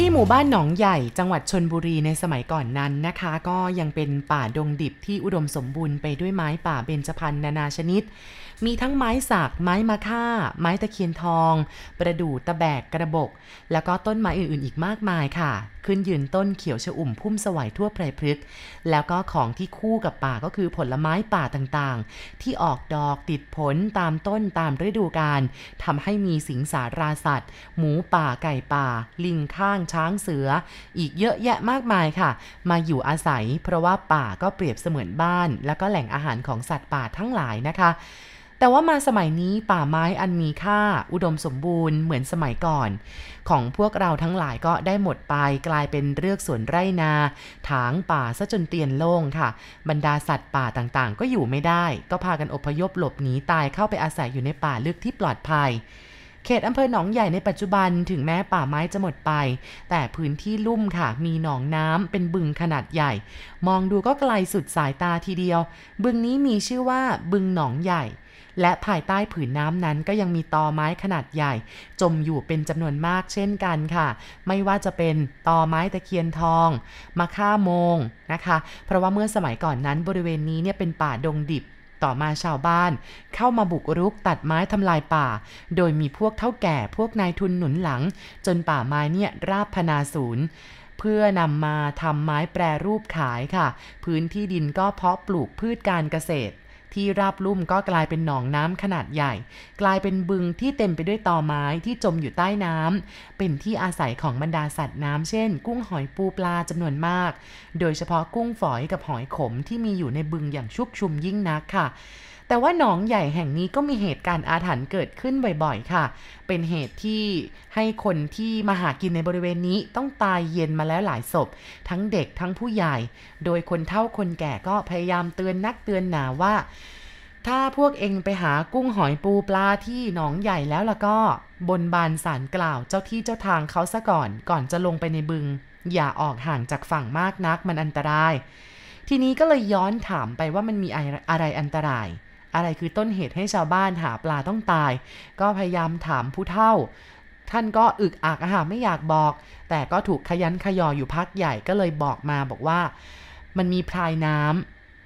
ที่หมู่บ้านหนองใหญ่จังหวัดชนบุรีในสมัยก่อนนั้นนะคะ ก็ยังเป็นป่าดงดิบที่อุดมสมบูรณ์ไปด้วยไม้ป่าเบญจพรรณนานาชนิด มีทั้งไม้สัก ไม้มะค่า ไม้ตะเคียนทอง ประดู่ตะแบกกระบก แล้วก็ต้นไม้อื่นๆ อีกมากมายค่ะ ขึ้นยืนต้นเขียวชอุ่มพุ่มสวัยทั่วไพรพฤกษ์แล้วก็ของที่คู่กับป่าก็คือผลไม้ป่าต่างๆ ที่ออกดอกติดผลตามต้นตามฤดูกาลทำให้มีสิงสาราสัตว์ หมูป่าไก่ป่า ลิงข้างช้างเสือ อีกเยอะแยะมากมายค่ะ มาอยู่อาศัย เพราะว่าป่าก็เปรียบเสมือนบ้าน แล้วก็แหล่งอาหารของสัตว์ป่าทั้งหลายนะคะ แต่ว่ามาสมัยนี้ป่าไม้อันมีค่าอุดมสมบูรณ์เหมือนสมัยก่อน ของพวกเราทั้งหลายก็ได้หมดไปกลายเป็นเรือกสวนไร่นา ถางป่าซะจนเตียนโล่งค่ะ บรรดาสัตว์ป่าต่างๆ ก็อยู่ไม่ได้ ก็พากันอพยพหลบหนีตายเข้าไปอาศัยอยู่ในป่าลึกที่ปลอดภัยเขตอำเภอหนองใหญ่ในปัจจุบันถึงแม้ป่าไม้จะหมดไป แต่พื้นที่ลุ่มค่ะ มีหนองน้ำเป็นบึงขนาดใหญ่ มองดูก็ไกลสุดสายตาทีเดียว บึงนี้มีชื่อว่าบึงหนองใหญ่ และภายใต้ผืนน้ำนั้นก็ยังมีตอไม้ขนาดใหญ่ จมอยู่เป็นจำนวนมากเช่นกันค่ะ ไม่ว่าจะเป็นตอไม้ตะเคียนทองมะค่าโมงนะคะ เพราะว่าเมื่อสมัยก่อนนั้นบริเวณนี้เนี่ยเป็นป่าดงดิบต่อมาชาวบ้าน เข้ามาบุกรุกตัดไม้ทำลายป่า โดยมีพวกเท่าแก่พวกนายทุนหนุนหลัง จนป่าไม้เนี่ยราบพนาศูนย์เพื่อนำมาทำไม้แปรรูปขายค่ะ พื้นที่ดินก็เพาะปลูกพืชการเกษตร ที่ราบลุ่มก็กลายเป็นหนองน้ำขนาดใหญ่ กลายเป็นบึงที่เต็มไปด้วยตอไม้ที่จมอยู่ใต้น้ำเป็นที่อาศัยของบรรดาสัตว์น้ำเช่น กุ้งหอยปูปลาจำนวนมาก โดยเฉพาะกุ้งฝอยกับหอยขมที่มีอยู่ในบึงอย่างชุกชุมยิ่งนักค่ะ แต่ว่าหนองใหญ่แห่งนี้ก็มีเหตุการณ์อาถรรพ์เกิดขึ้นบ่อยๆ ค่ะ เป็นเหตุที่ให้คนที่มาหากินในบริเวณนี้ต้องตายเย็นมาแล้วหลายศพ ทั้งเด็กทั้งผู้ใหญ่ โดยคนเฒ่าคนแก่ก็พยายามเตือนนักเตือนหนาว่า ถ้าพวกเองไปหากุ้งหอยปูปลาที่หนองใหญ่แล้วล่ะก็ บนบานสารกล่าวเจ้าที่เจ้าทางเขาซะก่อน ก่อนจะลงไปในบึง อย่าออกห่างจากฝั่งมากนักมันอันตราย ทีนี้ก็เลยย้อนถามไปว่ามันมีอะไรอะไรอันตราย อะไรคือต้นเหตุให้ชาวบ้านหาปลาต้องตาย ก็พยายามถามผู้เฒ่า ท่านก็อึกอักอาหาไม่อยากบอก แต่ก็ถูกขยันขยออยู่พักใหญ่ก็เลยบอกมาบอกว่า มันมีพรายน้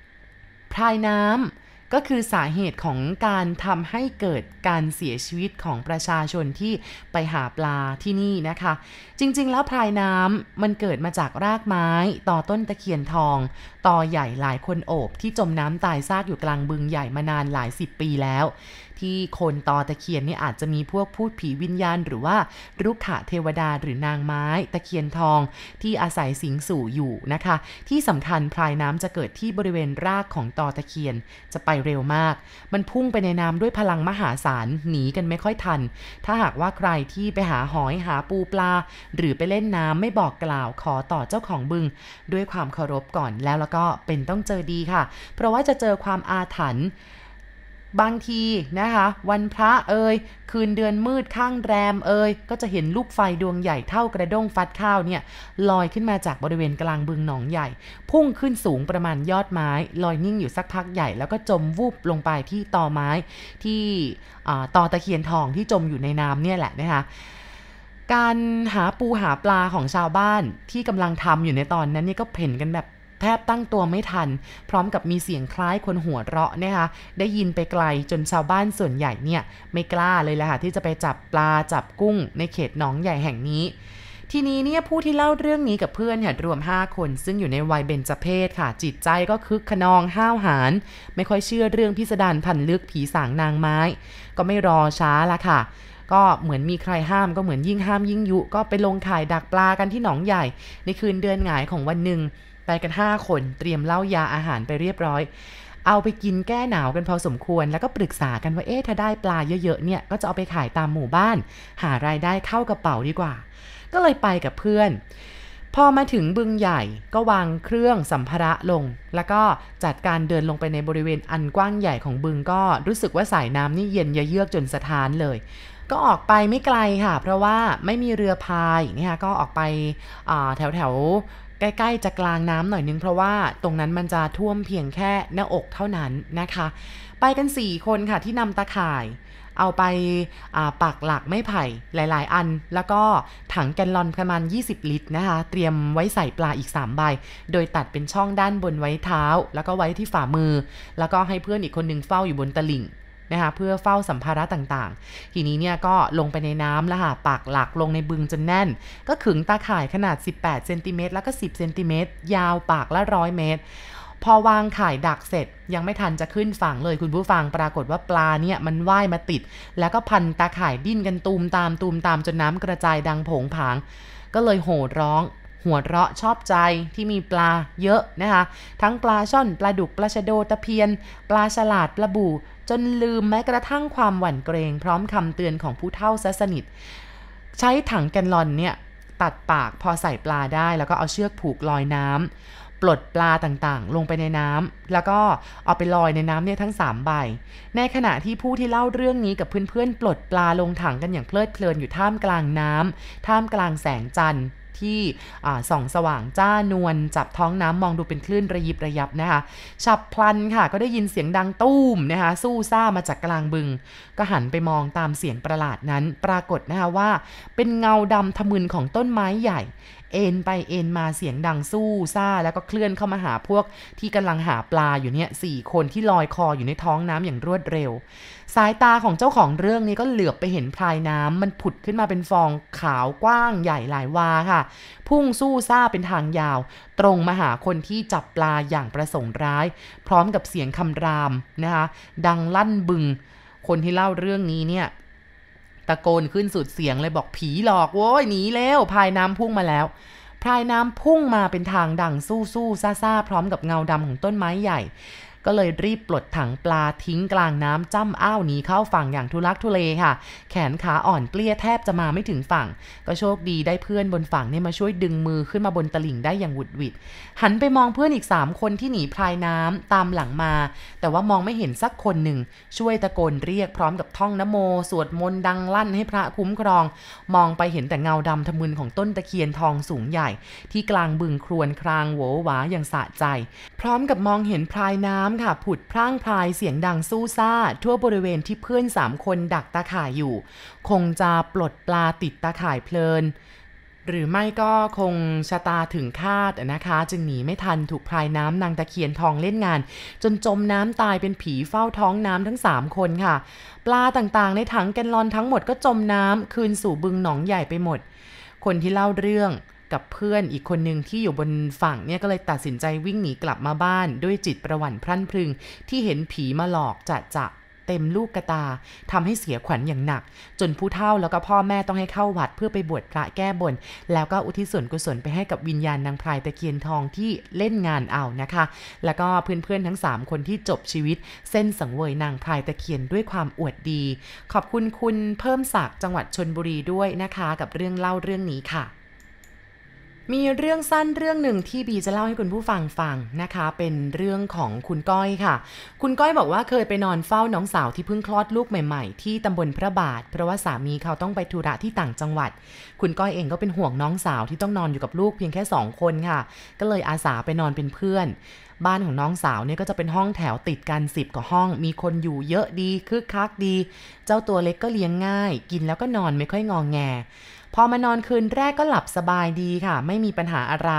ำพรายน้ำ ก็คือสาเหตุของการทำให้เกิดการเสียชีวิตของประชาชนที่ไปหาปลาที่นี่นะคะ จริงๆ แล้วพรายน้ำมันเกิดมาจากรากไม้ต่อต้นตะเคียนทองต่อใหญ่หลายคนโอบที่จมน้ำตายซากอยู่กลางบึงใหญ่มานานหลายสิบปีแล้ว ที่โคนตอตะเคียนนี่อาจจะมีพวกพูดผีวิญญาณ หรือว่ารุกขะเทวดาหรือนางไม้ ตะเคียนทองที่อาศัยสิงสู่อยู่นะคะ ที่สำคัญพรายน้ำจะเกิดที่บริเวณรากของตอตะเคียนจะไปเร็วมาก มันพุ่งไปในน้ำด้วยพลังมหาศาลหนีกันไม่ค่อยทัน ถ้าหากว่าใครที่ไปหาหอยหาปูปลา หรือไปเล่นน้ำไม่บอกกล่าวขอต่อเจ้าของบึง ด้วยความเคารพก่อนแล้วแล้วก็เป็นต้องเจอดีค่ะ เพราะว่าจะเจอความอาถรรพ์ บางทีนะคะ วันพระเอ่ยคืนเดือนมืดข้างแรมเอ่ยก็จะเห็นลูกไฟดวงใหญ่เท่ากระด้งฟัดข้าวเนี่ยลอยขึ้นมาจากบริเวณกลางบึงหนองใหญ่ พุ่งขึ้นสูงประมาณยอดไม้ ลอยนิ่งอยู่สักพักใหญ่ แล้วก็จมวูบลงไปที่ตอไม้ที่ตอตะเคียนทองที่จมอยู่ในน้ำเนี่ยแหละนะคะการหาปูหาปลาของชาวบ้านที่กำลังทำอยู่ในตอนนั้นนี่ก็เห็นกันแบบ แทบตั้งตัวไม่ทัน พร้อมกับมีเสียงคล้ายคนหัวเราะนะคะได้ยินไปไกลจนชาวบ้านส่วนใหญ่เนี่ยไม่กล้าเลยแหละค่ะที่จะไปจับปลาจับกุ้ง ในเขตหนองใหญ่แห่งนี้ทีนี้เนี่ยผู้ที่เล่าเรื่องนี้กับเพื่อนเนี่ยรวม 5 คนซึ่งอยู่ในวัยเบญจเพศค่ะ จิตใจก็คึกขนองห้าวหาญไม่ค่อยเชื่อเรื่องพิสดารพันลึกผีสางนางไม้ ก็ไม่รอช้าละค่ะ ก็เหมือนมีใครห้ามก็เหมือนยิ่งห้ามยิ่งยุ ก็ไปลงข่ายดักปลากันที่หนองใหญ่ ในคืนเดือนหงายของวันหนึ่ง ไปกัน5คนเตรียมเหล้ายาอาหารไปเรียบร้อย เอาไปกินแก้หนาวกันพอสมควร แล้วก็ปรึกษากันว่าเอ๊ะถ้าได้ปลาเยอะๆเนี่ยก็จะเอาไปขายตามหมู่บ้าน หารายได้เข้ากระเป๋าดีกว่า ก็เลยไปกับเพื่อน พอมาถึงบึงใหญ่ก็วางเครื่องสัมภาระลง แล้วก็จัดการเดินลงไปในบริเวณอันกว้างใหญ่ของบึงก็รู้สึกว่าสายน้ำนี่เย็นเยือกจนสะท้านเลยก็ออกไปไม่ไกลค่ะ เพราะว่าไม่มีเรือพายนี่ค่ะก็ออกไปแถวแถว ใกล้ๆจะกลางน้ำหน่อยนึงเพราะว่าตรงนั้นมันจะท่วมเพียงแค่หน้าอกเท่านั้นนะคะ ไปกัน 4 คนค่ะที่นำตะข่าย เอาไปปักหลักไม่ไผ่หลายๆ อัน แล้วก็ถังแกนลอนประมาณ 20 ลิตรนะคะ เตรียมไว้ใส่ปลาอีก 3 ใบ โดยตัดเป็นช่องด้านบนไว้เท้า แล้วก็ไว้ที่ฝ่ามือ แล้วก็ให้เพื่อนอีกคนนึงเฝ้าอยู่บนตลิ่ง นะคะเพื่อเฝ้าสัมภาระต่างๆ ทีนี้เนี่ยก็ลงไปในน้ำแล้วค่ะปากหลักลงในบึงจนแน่น ก็ขึงตาข่ายขนาด 18เซนติเมตรแล้วก็ 10เซนติเมตรยาวปากละร้อยเมตร พอวางข่ายดักเสร็จยังไม่ทันจะขึ้นฝั่งเลยคุณผู้ฟังปรากฏว่าปลาเนี่ยมันว่ายมาติด แล้วก็พันตาข่ายดิ้นกันตูมตามตูมตามจนน้ำกระจายดังผงผาง ก็เลยโห่ร้องหัวเราะชอบใจที่มีปลาเยอะนะคะ ทั้งปลาช่อนปลาดุกปลาชะโดตะเพียน ปลาฉลาดปลาบู จนลืมแม้กระทั่งความหวั่นเกรงพร้อมคำเตือนของผู้เฒ่าซะสนิท ใช้ถังแกนลอนเนี่ย ตัดปากพอใส่ปลาได้ แล้วก็เอาเชือกผูกลอยน้ำปลดปลาต่างๆ ลงไปในน้ำแล้วก็เอาไปลอยในน้ำเนี่ยทั้ง3ใบ ในขณะที่ผู้ที่เล่าเรื่องนี้กับเพื่อนๆ ปลดปลาลงถังกันอย่างเพลิดเพลินอยู่ท่ามกลางน้ำท่ามกลางแสงจันทร์ ที่ส่องสว่างจ้านวลจับท้องน้ำมองดูเป็นคลื่นระยิบระยับนะคะ ฉับพลันค่ะ ก็ได้ยินเสียงดังตู้มนะคะ สู้ซ่ามาจากกลางบึง ก็หันไปมองตามเสียงประหลาดนั้น ปรากฏนะคะว่า เป็นเงาดำทะมึนของต้นไม้ใหญ่ เอ็นไปเอ็นมาเสียงดังสู้ซ่า แล้วก็เคลื่อนเข้ามาหาพวกที่กำลังหาปลาอยู่เนี่ยสี่คนที่ลอยคออยู่ในท้องน้ำอย่างรวดเร็ว สายตาของเจ้าของเรื่องนี้ก็เหลือบไปเห็นพลายน้ำมันผุดขึ้นมาเป็นฟองขาวกว้างใหญ่หลายวาค่ะ พุ่งสู้ซ่าเป็นทางยาว ตรงมาหาคนที่จับปลาอย่างประสงค์ร้าย พร้อมกับเสียงคำรามนะคะดังลั่นบึง คนที่เล่าเรื่องนี้เนี่ย ตะโกนขึ้นสุดเสียงเลยบอกผีหลอกโว้ยหนีแล้วพายน้ำพุ่งมาแล้วพายน้ำพุ่งมาเป็นทางดังสู้สู้ซาซาพร้อมกับเงาดำของต้นไม้ใหญ่ ก็เลยรีบปลดถังปลาทิ้งกลางน้ำจ้ำอ้าวหนีเข้าฝั่งอย่างทุลักทุเลค่ะ แขนขาอ่อนเปลี้ยแทบจะมาไม่ถึงฝั่ง ก็โชคดีได้เพื่อนบนฝั่งเนี่ยมาช่วยดึงมือขึ้นมาบนตลิ่งได้อย่างหุดหวิด หันไปมองเพื่อนอีกสามคนที่หนีพรายน้ำตามหลังมา แต่ว่ามองไม่เห็นสักคนหนึ่ง ช่วยตะโกนเรียกพร้อมกับท่องนโม สวดมนต์ดังลั่นให้พระคุ้มครอง มองไปเห็นแต่เงาดำทะมึนของต้นตะเคียนทองสูงใหญ่ ที่กลางบึงครวนครางโหวหวาอย่างสะใจ พร้อมกับมองเห็นพรายน้ำค่ะผุดพร่างพรายเสียงดังสู้ซ่า ทั่วบริเวณที่เพื่อนสามคนดักตาข่ายอยู่ คงจะปลดปลาติดตาข่ายเพลิน หรือไม่ก็คงชะตาถึงคาดนะคะ จึงหนีไม่ทันถูกพายน้ำนางตะเคียนทองเล่นงาน จนจมน้ำตายเป็นผีเฝ้าท้องน้ำทั้งสามคนค่ะ ปลาต่างๆ ในถังแกนลอนทั้งหมดก็จมน้ำคืนสู่บึงหนองใหญ่ไปหมด คนที่เล่าเรื่อง กับเพื่อนอีกคนหนึ่งที่อยู่บนฝั่งเนี่ยก็เลยตัดสินใจวิ่งหนีกลับมาบ้านด้วยจิตประหวั่นพรั่นพรึง ที่เห็นผีมาหลอกจะจะเต็มลูกกระตาทำให้เสียขวัญอย่างหนัก จนผู้เฒ่าแล้วก็พ่อแม่ต้องให้เข้าวัดเพื่อไปบวชพระแก้บน แล้วก็อุทิศส่วนกุศลไปให้กับวิญญาณนางพรายตะเคียนทองที่เล่นงานเอานะคะ แล้วก็เพื่อนๆทั้ง 3 คนที่จบชีวิต เส้นสังเวยนางพรายตะเคียนด้วยความอวดดี ขอบคุณคุณเพิ่มศักดิ์จังหวัดชนบุรีด้วยนะคะ กับเรื่องเล่าเรื่องนี้ค่ะ มีเรื่องสั้นเรื่องหนึ่งที่บีจะเล่าให้คุณผู้ฟังฟังนะคะ เป็นเรื่องของคุณก้อยค่ะ คุณก้อยบอกว่าเคยไปนอนเฝ้าน้องสาวที่เพิ่งคลอดลูกใหม่ๆ ที่ตำบลพระบาท เพราะว่าสามีเขาต้องไปธุระที่ต่างจังหวัด คุณก้อยเองก็เป็นห่วงน้องสาวที่ต้องนอนอยู่กับลูกเพียงแค่สองคนค่ะ ก็เลยอาสาไปนอนเป็นเพื่อน บ้านของน้องสาวเนี่ยก็จะเป็นห้องแถวติดกันสิบกว่าห้อง มีคนอยู่เยอะดีคึกคักดี เจ้าตัวเล็กก็เลี้ยงง่าย กินแล้วก็นอนไม่ค่อยงองแง พอมานอนคืนแรกก็หลับสบายดีค่ะ ไม่มีปัญหาอะไร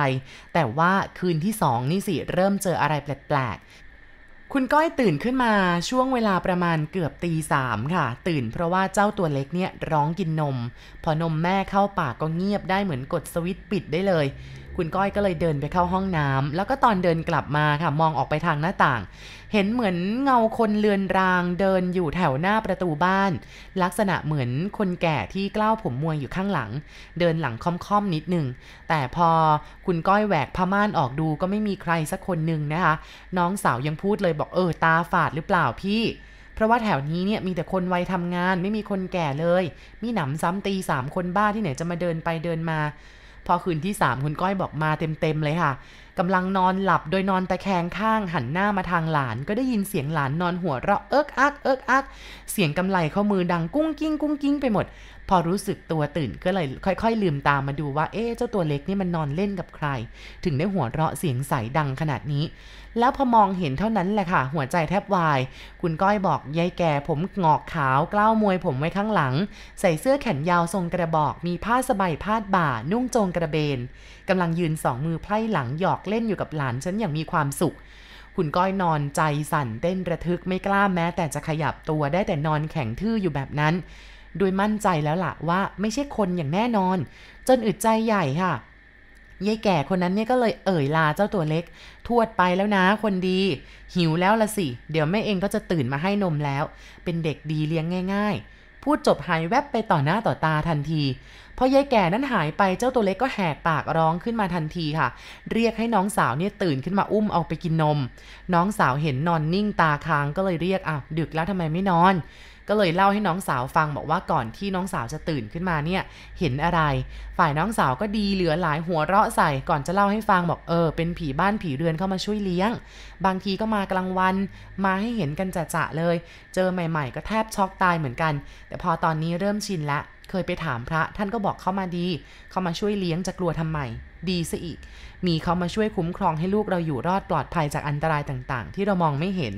แต่ว่าคืนที่สองนี่สิเริ่มเจออะไรแปลกๆ คุณก้อยตื่นขึ้นมาช่วงเวลาประมาณเกือบตีสามค่ะ ตื่นเพราะว่าเจ้าตัวเล็กเนี่ยร้องกินนม พอนมแม่เข้าปากก็เงียบได้เหมือนกดสวิตช์ปิดได้เลย คุณก้อยก็เลยเดินไปเข้าห้องน้ำแล้วก็ตอนเดินกลับมาค่ะมองออกไปทางหน้าต่าง เห็นเหมือนเงาคนเลือนรางเดินอยู่แถวหน้าประตูบ้าน ลักษณะเหมือนคนแก่ที่กล้าวผมมวยอยู่ข้างหลัง เดินหลังค่อมๆนิดนึง แต่พอคุณก้อยแหวกผ้าม่านออกดูก็ไม่มีใครสักคนหนึ่งนะคะ น้องสาวยังพูดเลยบอกเออตาฝาดหรือเปล่าพี่เพราะว่าแถวนี้เนี่ยมีแต่คนวัยทำงานไม่มีคนแก่เลย มีหนำซ้ำตีสามคนบ้าที่ไหนจะมาเดินไปเดินมา พอคืนที่สามคุณก้อยบอกมาเต็มๆเลยค่ะ กำลังนอนหลับโดยนอนตะแคงข้างหันหน้ามาทางหลาน ก็ได้ยินเสียงหลานนอนหัวเราะเอิกอักเอิกอัก เสียงกำไลข้อมือดังกุ้งกิ้งกุ้งกิ้งไปหมด พอรู้สึกตัวตื่นก็เลยค่อยๆ ลืมตามมาดูว่าเอ๊เจ้าตัวเล็กนี่มันนอนเล่นกับใคร ถึงได้หัวเราะเสียงใสดังขนาดนี้ แล้วพอมองเห็นเท่านั้นแหละค่ะ หัวใจแทบวาย คุณก้อยบอกยายแก่ผมงอกขาวกล้าวมวยผมไว้ข้างหลัง ใส่เสื้อแขนยาวทรงกระบอกมีผ้าสบายพาดบ่านุ่งโจงกระเบนกำลังยืนสองมือไพล่หลังหยอกเล่นอยู่กับหลานฉันอย่างมีความสุข คุณก้อยนอนใจสั่นเต้นระทึกไม่กล้าแม้ แต่จะขยับตัวได้แต่นอนแข็งทื่ออยู่แบบนั้นโดยมั่นใจแล้วล่ะว่าไม่ใช่คนอย่างแน่นอน จนอึดใจใหญ่ค่ะยายแก่คนนั้นเนี่ยก็เลยเอ่ยลาเจ้าตัวเล็ก ทวดไปแล้วนะคนดี หิวแล้วละสิ เดี๋ยวแม่เองก็จะตื่นมาให้นมแล้ว เป็นเด็กดีเลี้ยงง่าย ๆ พูดจบหายแวบไปต่อหน้าต่อตาทันที พอยายแก่นั้นหายไปเจ้าตัวเล็กก็แหกปากร้องขึ้นมาทันทีค่ะ เรียกให้น้องสาวเนี่ยตื่นขึ้นมาอุ้มออกไปกินนม น้องสาวเห็นนอนนิ่งตาค้างก็เลยเรียกอะดึกแล้วทำไมไม่นอน ก็เลยเล่าให้น้องสาวฟังบอกว่าก่อนที่น้องสาวจะตื่นขึ้นมาเนี่ยเห็นอะไร ฝ่ายน้องสาวก็ดีเหลือหลายหัวเราะใส่ก่อนจะเล่าให้ฟังบอกเออเป็นผีบ้านผีเรือนเข้ามาช่วยเลี้ยง บางทีก็มากลางวันมาให้เห็นกันจะๆเลย เจอใหม่ๆ ก็แทบช็อกตายเหมือนกัน แต่พอตอนนี้เริ่มชินละ เคยไปถามพระท่านก็บอกเข้ามาดี เข้ามาช่วยเลี้ยงจะกลัวทำไม ดีซะอีก มีเขามาช่วยคุ้มครองให้ลูกเราอยู่รอดปลอดภัยจากอันตรายต่างๆ ที่เรามองไม่เห็น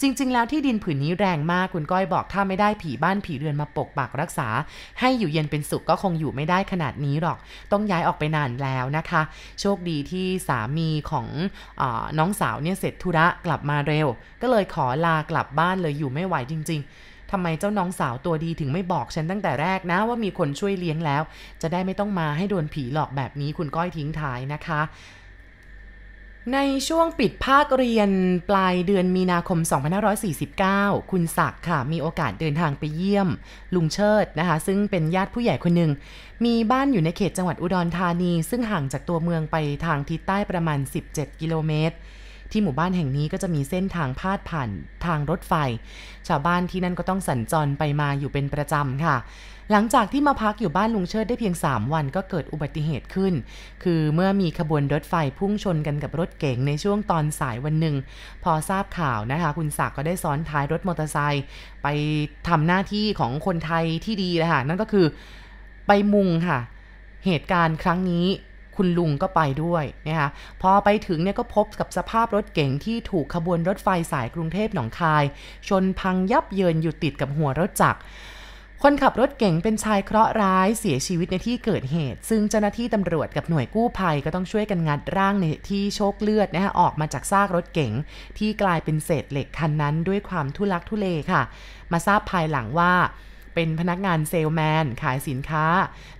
จริง ๆ แล้วที่ดินผืนนี้แรงมากคุณก้อยบอกถ้าไม่ได้ผีบ้านผีเรือนมาปกปักรักษา ให้อยู่เย็นเป็นสุขก็คงอยู่ไม่ได้ขนาดนี้หรอก ต้องย้ายออกไปนานแล้วนะคะ โชคดีที่สามีของอน้องสาวเนี่ยเสร็จธุระกลับมาเร็ว ก็เลยขอลากลับบ้านเลยอยู่ไม่ไหวจริง ๆ ทำไมเจ้าน้องสาวตัวดีถึงไม่บอกฉันตั้งแต่แรกนะว่ามีคนช่วยเลี้ยงแล้ว จะได้ไม่ต้องมาให้โดนผีหลอกแบบนี้คุณก้อยทิ้งท้ายนะคะ ในช่วงปิดภาคเรียนปลายเดือนมีนาคม 2549 คุณศักดิ์ค่ะ มีโอกาสเดินทางไปเยี่ยม ลุงเชิดนะคะ ซึ่งเป็นญาติผู้ใหญ่คนหนึ่ง มีบ้านอยู่ในเขตจังหวัดอุดรธานี ซึ่งห่างจากตัวเมืองไปทางทิศใต้ประมาณ 17 กิโลเมตร ที่หมู่บ้านแห่งนี้ก็จะมีเส้นทางพาดผ่านทางรถไฟ ชาวบ้านที่นั่นก็ต้องสัญจรไปมาอยู่เป็นประจำค่ะ หลังจากที่มาพักอยู่บ้านลุงเชิดได้เพียง 3 วันก็เกิดอุบัติเหตุขึ้น คือเมื่อมีขบวนรถไฟพุ่งชนกันกับรถเก๋งในช่วงตอนสายวันหนึ่ง พอทราบข่าวนะคะ คุณศักดิ์ก็ได้ซ้อนท้ายรถมอเตอร์ไซค์ไปทำหน้าที่ของคนไทยที่ดีเลยค่ะนั่นก็คือไปมุงค่ะ เหตุการณ์ครั้งนี้ คุณลุงก็ไปด้วยนะคะพอไปถึงเนี่ยก็พบกับสภาพรถเก๋งที่ถูกขบวนรถไฟสายกรุงเทพหนองคาย ชนพังยับเยินอยู่ติดกับหัวรถจักรคนขับรถเก๋งเป็นชายเคราะห์ร้ายเสียชีวิตในที่เกิดเหตุ ซึ่งเจ้าหน้าที่ตำรวจกับหน่วยกู้ภัยก็ต้องช่วยกันงัดร่างในที่โชคเลือดนะคะออกมาจากซากรถเก๋งที่กลายเป็นเศษเหล็กคันนั้นด้วยความทุลักทุเลค่ะ มาทราบภายหลังว่า เป็นพนักงานเซลแมน ขายสินค้า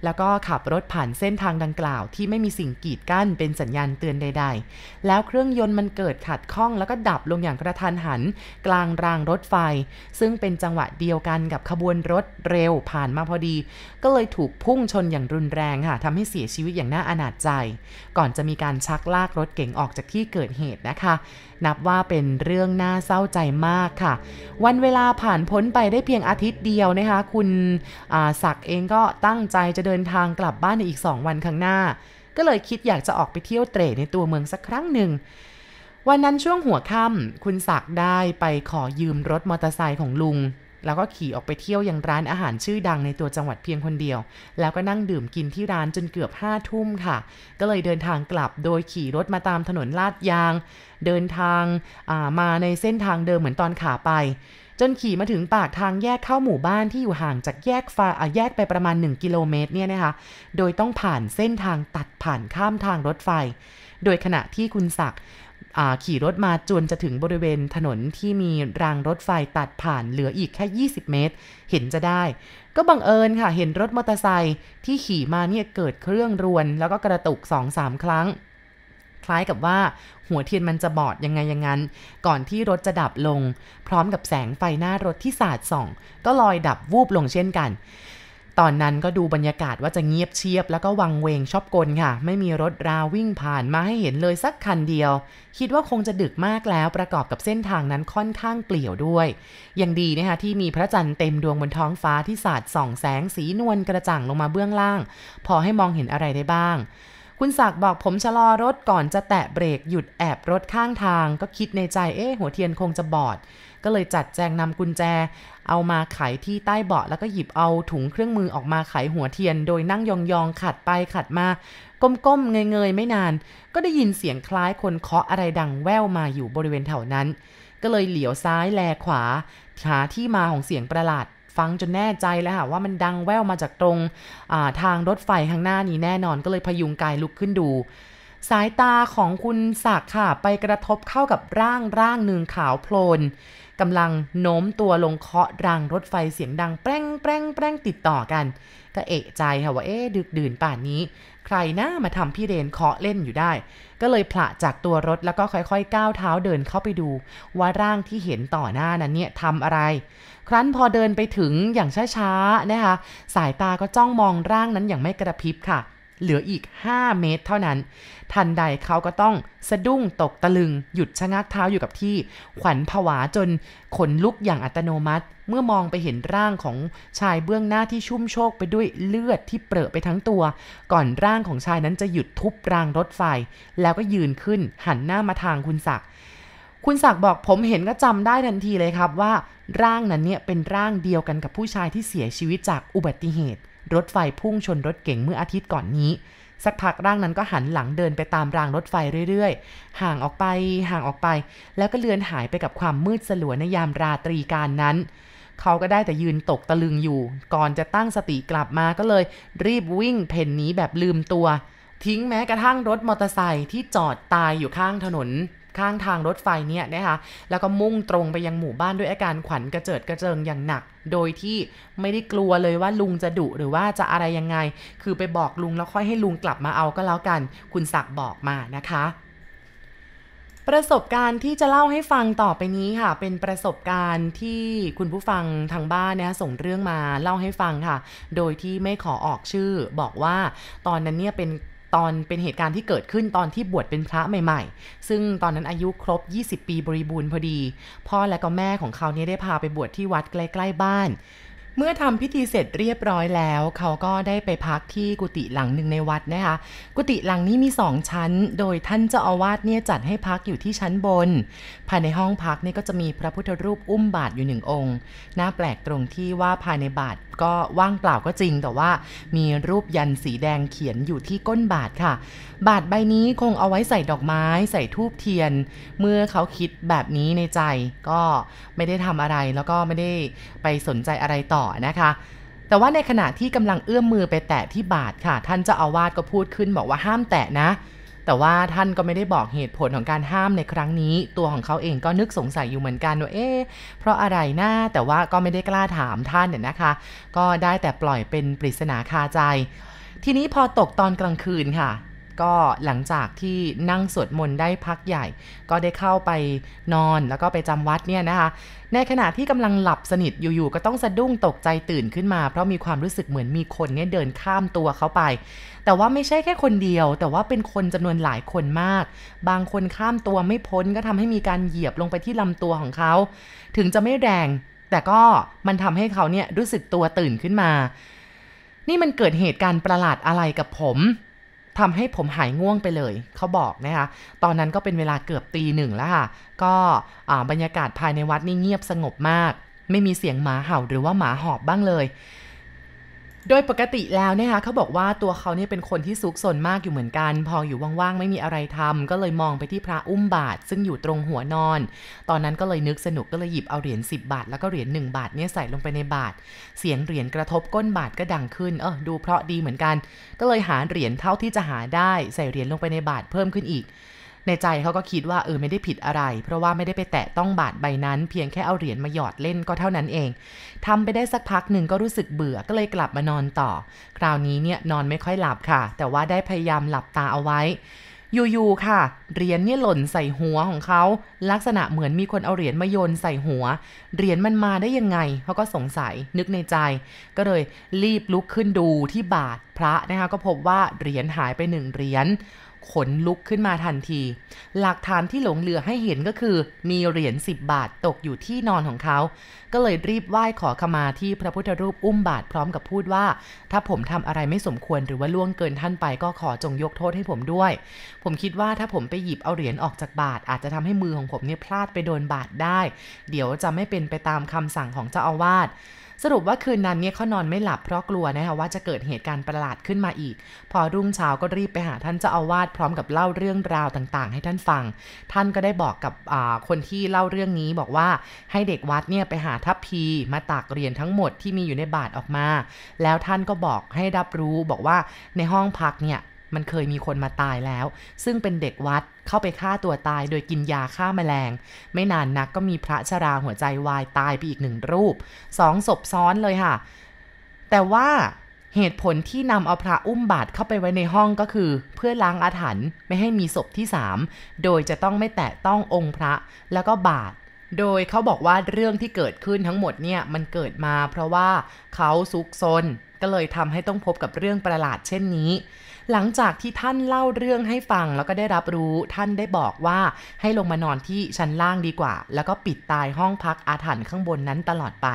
แล้วก็ขับรถผ่านเส้นทางดังกล่าว ที่ไม่มีสิ่งกีดกั้นเป็นสัญญาณเตือนใด ๆ แล้วเครื่องยนต์มันเกิดขัดข้องแล้วก็ดับลงอย่างกระทันหัน กลางรางรถไฟ ซึ่งเป็นจังหวะเดียวกันกับขบวนรถเร็วผ่านมาพอดี ก็เลยถูกพุ่งชนอย่างรุนแรงค่ะทำให้เสียชีวิตอย่างน่าอนาจใจ ก่อนจะมีการชักลากรถเก๋งออกจากที่เกิดเหตุนะคะ นับว่าเป็นเรื่องน่าเศร้าใจมากค่ะ วันเวลาผ่านพ้นไปได้เพียงอาทิตย์เดียวนะคะ คุณศักดิ์เองก็ตั้งใจจะเดินทางกลับบ้านในอีก 2 วันข้างหน้า ก็เลยคิดอยากจะออกไปเที่ยวเตร่ในตัวเมืองสักครั้งหนึ่งวันนั้นช่วงหัวค่ำคุณศักดิ์ได้ไปขอยืมรถมอเตอร์ไซค์ของลุง แล้วก็ขี่ออกไปเที่ยวยังร้านอาหารชื่อดังในตัวจังหวัดเพียงคนเดียว แล้วก็นั่งดื่มกินที่ร้านจนเกือบห้าทุ่มค่ะ ก็เลยเดินทางกลับโดยขี่รถมาตามถนนลาดยาง เดินทางามาในเส้นทางเดิมเหมือนตอนขาไป จนขี่มาถึงปากทางแยกเข้าหมู่บ้านที่อยู่ห่างจากแยกฟ้าแยกไปประมาณ 1 กิโลเมตรเนี่ยนะคะ โดยต้องผ่านเส้นทางตัดผ่านข้ามทางรถไฟ โดยขณะที่คุณศักดิ์ ขี่รถมาจนจะถึงบริเวณถนนที่มีรางรถไฟตัดผ่านเหลืออีกแค่ 20 เมตร เห็นจะได้ ก็บังเอิญค่ะ เห็นรถมอเตอร์ไซค์ที่ขี่มาเนี่ยเกิดเครื่องรวน แล้วก็กระตุก 2-3 ครั้ง คล้ายกับว่าหัวเทียนมันจะบอดยังไงยังงั้น ก่อนที่รถจะดับลง พร้อมกับแสงไฟหน้ารถที่สาดส่อง ก็ลอยดับวูบลงเช่นกัน ตอนนั้นก็ดูบรรยากาศว่าจะเงียบเชียบ แล้วก็วังเวงชอบกลค่ะ ไม่มีรถราวิ่งผ่านมาให้เห็นเลยสักคันเดียว คิดว่าคงจะดึกมากแล้วประกอบกับเส้นทางนั้นค่อนข้างเปลี่ยวด้วย ยังดีนะคะที่มีพระจันทร์เต็มดวงบนท้องฟ้าที่สาดส่องแสงสีนวลกระจ่างลงมาเบื้องล่าง พอให้มองเห็นอะไรได้บ้างคุณศักดิ์บอกผมชะลอรถก่อนจะแตะเบรกหยุดแอบรถข้างทาง ก็คิดในใจเอ๊ะหัวเทียนคงจะบอด ก็เลยจัดแจงนำกุญแจ เอามาไขที่ใต้เบาะแล้วก็หยิบเอาถุงเครื่องมือออกมาไขหัวเทียน โดยนั่งยองๆขัดไปขัดมา ก้มๆเงยๆไม่นาน ก็ได้ยินเสียงคล้ายคนเคาะอะไรดังแว่วมาอยู่บริเวณแถวนั้น ก็เลยเหลียวซ้ายแลขวาหาที่มาของเสียงประหลาดฟังจนแน่ใจแล้วค่ะว่ามันดังแว่วมาจากตรงทางรถไฟข้างหน้านี้แน่นอนก็เลยพยุงกายลุกขึ้นดู สายตาของคุณศักดิ์ค่ะ ไปกระทบเข้ากับร่างร่างหนึ่งขาวโพลน กำลังโน้มตัวลงเคาะรางรถไฟเสียงดังแป้งแป้งแป้งติดต่อกัน ก็เอะใจค่ะว่าเอ๊ดึกดื่นป่านนี้ ใครหน้ามาทำพี่เรนเคาะเล่นอยู่ได้ ก็เลยผละจากตัวรถแล้วก็ค่อยๆ ก้าวเท้าเดินเข้าไปดู ว่าร่างที่เห็นต่อหน้านั้นเนี่ยทำอะไร ครั้นพอเดินไปถึงอย่างช้าๆนะคะสายตาก็จ้องมองร่างนั้นอย่างไม่กระพริบค่ะ เหลืออีก 5 เมตรเท่านั้น ทันใดเขาก็ต้องสะดุ้งตกตะลึง หยุดชะงักเท้าอยู่กับที่ ขวัญผวาจนขนลุกอย่างอัตโนมัติ เมื่อมองไปเห็นร่างของชายเบื้องหน้าที่ชุ่มโชกไปด้วยเลือดที่เปรอะไปทั้งตัว ก่อนร่างของชายนั้นจะหยุดทุบรางรถไฟ แล้วก็ยืนขึ้นหันหน้ามาทางคุณศักดิ์คุณศักดิ์บอกผมเห็นก็จำได้ทันทีเลยครับว่า ร่างนั้นเนี่ยเป็นร่างเดียวกันกับผู้ชายที่เสียชีวิตจากอุบัติเหตุ รถไฟพุ่งชนรถเก๋งเมื่ออาทิตย์ก่อนนี้ สักพักร่างนั้นก็หันหลังเดินไปตามรางรถไฟเรื่อยๆ ห่างออกไปห่างออกไป แล้วก็เลือนหายไปกับความมืดสลัวในยามราตรีการนั้นเขาก็ได้แต่ยืนตกตะลึงอยู่ ก่อนจะตั้งสติกลับมาก็เลย รีบวิ่งเพ่นหนีแบบลืมตัว ทิ้งแม้กระทั่งรถมอเตอร์ไซค์ที่จอดตายอยู่ข้างถนน ข้างทางรถไฟเนี่ยนะคะแล้วก็มุ่งตรงไปยังหมู่บ้านด้วยอาการขวัญกระเจิดกระเจิงอย่างหนัก โดยที่ไม่ได้กลัวเลยว่าลุงจะดุหรือว่าจะอะไรยังไง คือไปบอกลุงแล้วค่อยให้ลุงกลับมาเอาก็แล้วกัน คุณศักดิ์บอกมานะคะประสบการณ์ที่จะเล่าให้ฟังต่อไปนี้ค่ะ เป็นประสบการณ์ที่คุณผู้ฟังทางบ้านเนี่ยส่งเรื่องมาเล่าให้ฟังค่ะ โดยที่ไม่ขอออกชื่อ บอกว่าตอนนั้นเนี่ยเป็น ตอนเป็นเหตุการณ์ที่เกิดขึ้นตอนที่บวชเป็นพระใหม่ ๆ ซึ่งตอนนั้นอายุครบ 20 ปีบริบูรณ์พอดี พ่อและก็แม่ของเขาเนี่ยได้พาไปบวชที่วัดใกล้ๆบ้าน เมื่อทำพิธีเสร็จเรียบร้อยแล้ว เขาก็ได้ไปพักที่กุฏิหลังหนึ่งในวัดนะคะ กุฏิหลังนี้มีสองชั้น โดยท่านเจ้าอาวาสเนี่ยจัดให้พักอยู่ที่ชั้นบน ภายในห้องพักนี่ก็จะมีพระพุทธรูปอุ้มบาทอยู่หนึ่งองค์ น่าแปลกตรงที่ว่าภายในบาทก็ว่างเปล่าก็จริง แต่ว่ามีรูปยันสีแดงเขียนอยู่ที่ก้นบาทค่ะ บาทใบนี้คงเอาไว้ใส่ดอกไม้ ใส่ทูบเทียน เมื่อเขาคิดแบบนี้ในใจ ก็ไม่ได้ทำอะไรแล้วก็ไม่ได้ไปสนใจอะไรต่อนะคะแต่ว่าในขณะที่กำลังเอื้อมมือไปแตะที่บาทค่ะ ท่านเจ้าอาวาสก็พูดขึ้นบอกว่าห้ามแตะนะ แต่ว่าท่านก็ไม่ได้บอกเหตุผลของการห้ามในครั้งนี้ ตัวของเขาเองก็นึกสงสัยอยู่เหมือนกันว่าเอ๊ะเพราะอะไรนะแต่ว่าก็ไม่ได้กล้าถามท่านเนี่ยนะคะ ก็ได้แต่ปล่อยเป็นปริศนาคาใจ ทีนี้พอตกตอนกลางคืนค่ะ ก็หลังจากที่นั่งสวดมนต์ได้พักใหญ่ ก็ได้เข้าไปนอนแล้วก็ไปจำวัดเนี่ยนะคะ ในขณะที่กำลังหลับสนิทอยู่ๆก็ต้องสะดุ้งตกใจตื่นขึ้นมา เพราะมีความรู้สึกเหมือนมีคนเนี่ยเดินข้ามตัวเขาไป แต่ว่าไม่ใช่แค่คนเดียว แต่ว่าเป็นคนจำนวนหลายคนมาก บางคนข้ามตัวไม่พ้นก็ทำให้มีการเหยียบลงไปที่ลำตัวของเขา ถึงจะไม่แรงแต่ก็มันทำให้เขาเนี่ยรู้สึกตัวตื่นขึ้นมา นี่มันเกิดเหตุการณ์ประหลาดอะไรกับผม ทำให้ผมหายง่วงไปเลย เขาบอกนะคะตอนนั้นก็เป็นเวลาเกือบตีหนึ่งแล้วค่ะ ก็บรรยากาศภายในวัดนี่เงียบสงบมาก ไม่มีเสียงหมาเห่าหรือว่าหมาหอบบ้างเลย โดยปกติแล้วเนี่ยคะเขาบอกว่าตัวเขาเนี่ยเป็นคนที่ซุกซนมากอยู่เหมือนกัน พออยู่ว่างๆไม่มีอะไรทำก็เลยมองไปที่พระอุ้มบาท ซึ่งอยู่ตรงหัวนอน ตอนนั้นก็เลยนึกสนุกก็เลยหยิบเอาเหรียญ10 บาท แล้วก็เหรียญ1บาทเนี่ยใส่ลงไปในบาท เสียงเหรียญกระทบก้นบาทก็ดังขึ้นเออดูเพราะดีเหมือนกัน ก็เลยหาเหรียญเท่าที่จะหาได้ใส่เหรียญลงไปในบาทเพิ่มขึ้นอีก ในใจเขาก็คิดว่าเออไม่ได้ผิดอะไร เพราะว่าไม่ได้ไปแตะต้องบาทใบนั้น เพียงแค่เอาเหรียญมาหยอดเล่นก็เท่านั้นเองทำไปได้สักพักหนึ่งก็รู้สึกเบื่อก็เลยกลับมานอนต่อ คราวนี้เนี่ยนอนไม่ค่อยหลับค่ะ แต่ว่าได้พยายามหลับตาเอาไว้อยู่ๆ ค่ะ เหรียญเนี่ยหล่นใส่หัวของเขา ลักษณะเหมือนมีคนเอาเหรียญมาโยนใส่หัว เหรียญมันมาได้ยังไง เขาก็สงสัย นึกในใจ ก็เลยรีบลุกขึ้นดูที่บาทพระนะคะ ก็พบว่าเหรียญหายไปหนึ่งเหรียญ ขนลุกขึ้นมาทันที หลักฐานที่หลงเหลือให้เห็นก็คือมีเหรียญ10 บาทตกอยู่ที่นอนของเขา ก็เลยรีบไหว้ขอขมาที่พระพุทธรูปอุ้มบาทพร้อมกับพูดว่า ถ้าผมทำอะไรไม่สมควรหรือว่าล่วงเกินท่านไปก็ขอจงยกโทษให้ผมด้วย ผมคิดว่าถ้าผมไปหยิบเอาเหรียญออกจากบาท อาจจะทำให้มือของผมเนี่ยพลาดไปโดนบาทได้ เดี๋ยวจะไม่เป็นไปตามคำสั่งของเจ้าอาวาส สรุปว่าคืนนั้นเนี่ยเขานอนไม่หลับเพราะกลัวนะคะว่าจะเกิดเหตุการณ์ประหลาดขึ้นมาอีก พอรุ่งเช้าก็รีบไปหาท่านเจ้าอาวาสพร้อมกับเล่าเรื่องราวต่างๆ ให้ท่านฟัง ท่านก็ได้บอกกับคนที่เล่าเรื่องนี้บอกว่าให้เด็กวัดเนี่ยไปหาทัพพีมาตักเหรียญทั้งหมดที่มีอยู่ในบาทออกมา แล้วท่านก็บอกให้รับรู้บอกว่าในห้องพักเนี่ย มันเคยมีคนมาตายแล้ว ซึ่งเป็นเด็กวัดเข้าไปฆ่าตัวตายโดยกินยาฆ่าแมลง ไม่นานนักก็มีพระชราหัวใจวายตายไปอีกหนึ่งรูปสองศพซ้อนเลยค่ะ แต่ว่าเหตุผลที่นำเอาพระอุ้มบาทเข้าไปไว้ในห้องก็คือ เพื่อล้างอาถรรพ์ไม่ให้มีศพที่สามโดยจะต้องไม่แตะต้ององค์พระแล้วก็บาท โดยเขาบอกว่าเรื่องที่เกิดขึ้นทั้งหมดเนี่ยมันเกิดมาเพราะว่าเขาซุกซนก็เลยทำให้ต้องพบกับเรื่องประหลาดเช่นนี้ หลังจากที่ท่านเล่าเรื่องให้ฟังแล้วก็ได้รับรู้ท่านได้บอกว่าให้ลงมานอนที่ชั้นล่างดีกว่า แล้วก็ปิดตายห้องพักอาถรรพ์ข้างบนนั้นตลอดไป